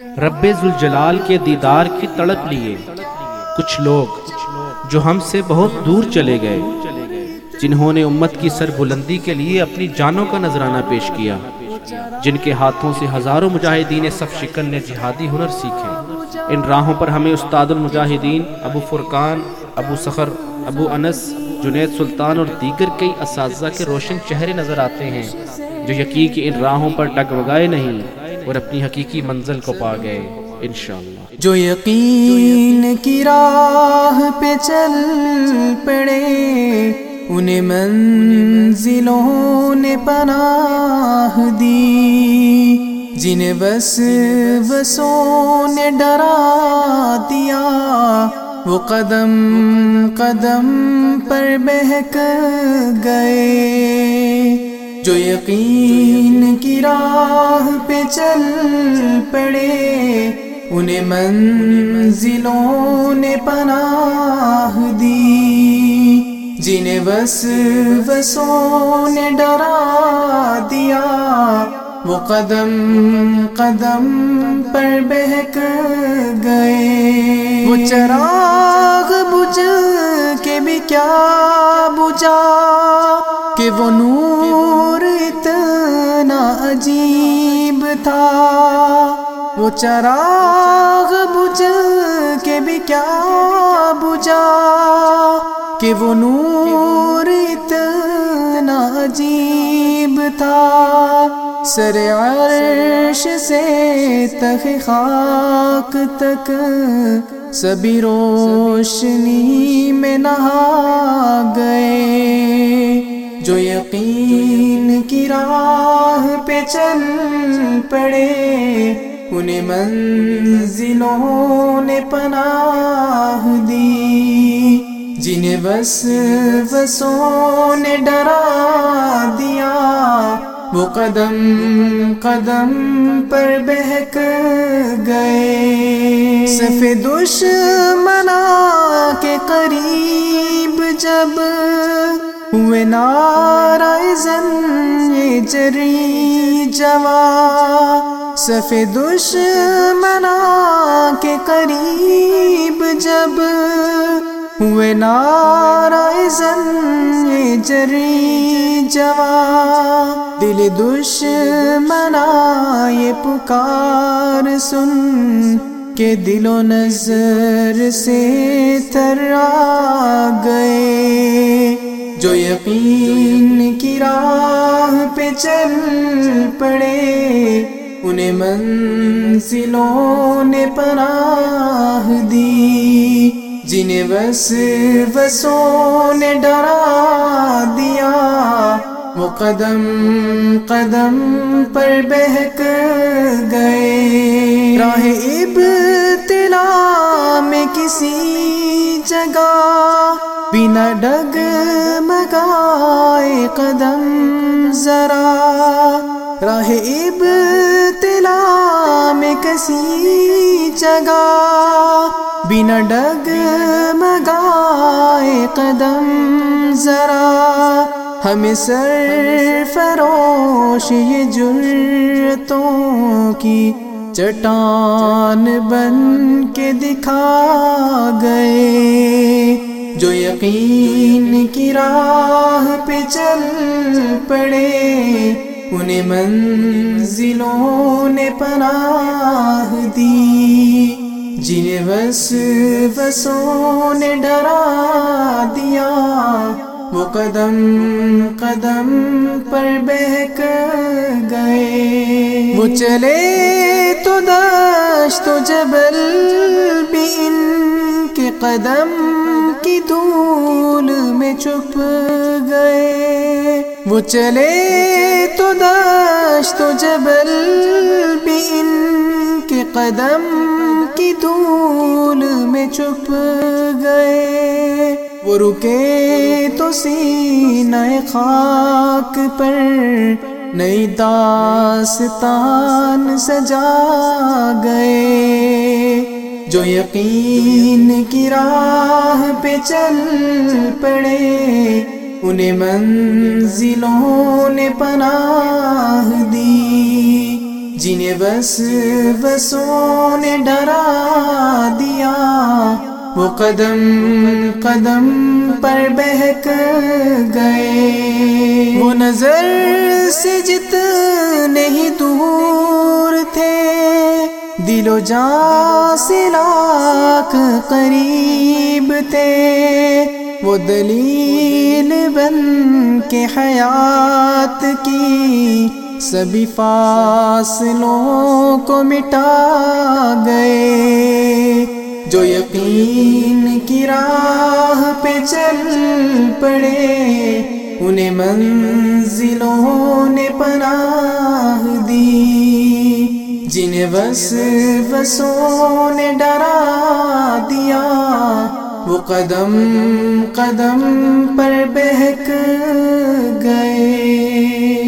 رب ذوالجلال کے دیدار کی تڑپ لیے۔ کچھ لوگ جو ہم سے بہت دور چلے گئے، جنہوں نے امت کی سر بلندی کے لیے اپنی جانوں کا نذرانہ پیش کیا، جن کے ہاتھوں سے ہزاروں مجاہدین صف شکن نے جہادی ہنر سیکھے۔ ان راہوں پر ہمیں استاد المجاہدین ابو فرقان، ابو سخر ابو انس، جنید سلطان اور دیگر کئی اساتذہ کے روشن چہرے نظر آتے ہیں، جو یقین کی ان راہوں پر ڈگمگائے نہیں۔ اور اپنی حقیقی منزل کو پا گئے، انشاءاللہ۔ جو یقین کی راہ پہ چل پڑے، انہیں منزلوں نے پناہ دی۔ جنہیں بس بسوں نے ڈرا دیا، وہ قدم قدم پر بہک گئے۔ جو یقین کی راہ پہ چل پڑے، انہیں منزلوں نے پناہ دی۔ جنہیں بس بسوں نے ڈرا دیا، وہ قدم قدم پر بہک گئے۔ وہ چراغ بجھ کے بھی کیا بجا کہ وہ نور اتنا عجیب تھا۔ وہ چراغ بجھ کے بھی کیا بجا کہ وہ نور اتنا عجیب تھا۔ سر عرش سے تخ خاک تک سبھی روشنی میں نہا گئے۔ جو یقین کی راہ پہ چل پڑے، انہیں منزلوں نے پناہ دی۔ جنہیں بس بسوں نے ڈرا دیا، وہ قدم قدم پر بہک گئے۔ سفید دشمنا کے قریب جب ہوئے نارا زن جری جوا، سفید دشمنا کے قریب جب ہوئے نارا زن جری جوا۔ دل دشمنا یہ پکار سن کے دل و نظر سے تھر آ گئے۔ جو یقین کی راہ پہ چل پڑے، انہیں منزلوں نے پناہ دی، جنہیں بس بسوں نے ڈرا دیا۔ وہ قدم قدم پر بہک گئے۔ راہ ابتلا میں کسی جگہ بنا ڈگ مگائے قدم ذرا۔ راہ ابتلا میں کسی جگہ۔ بنا ڈگ مگائے قدم ذرا۔ ہمیں سر فروش یہ جرتوں کی چٹان بن کے دکھا گئے۔ جو یقین کی راہ پہ چل پڑے، انہیں منزلوں نے پناہ دی۔ جنہیں بس بسوں نے ڈرا دیا، وہ قدم قدم پر بہک گئے۔ وہ چلے تو دشت و جبل بھی ان کے قدم کی دھول میں چھپ گئے۔ وہ چلے تو دشت و جبل بھی ان کے قدم کی دھول میں چھپ گئے۔ وہ رکے تو سینہ خاک پر نئی داستان سجا گئے۔ جو یقین کی راہ پہ چل پڑے، انہیں منزلوں نے پناہ دی۔ جنہیں بس بسوں نے ڈرا دیا، وہ قدم قدم پر بہک گئے۔ وہ نظر سے جتنے ہی دور تھے دل و جان سے لاکھ قریب تھے۔ وہ دلیل بن کے حیات کی سبھی فاصلوں کو مٹا گئے۔ جو یقین کی راہ پہ چل پڑے، انہیں منزلوں نے پناہ جنہیں بس بسوں نے ڈرا دیا وہ قدم قدم پر بہک گئے۔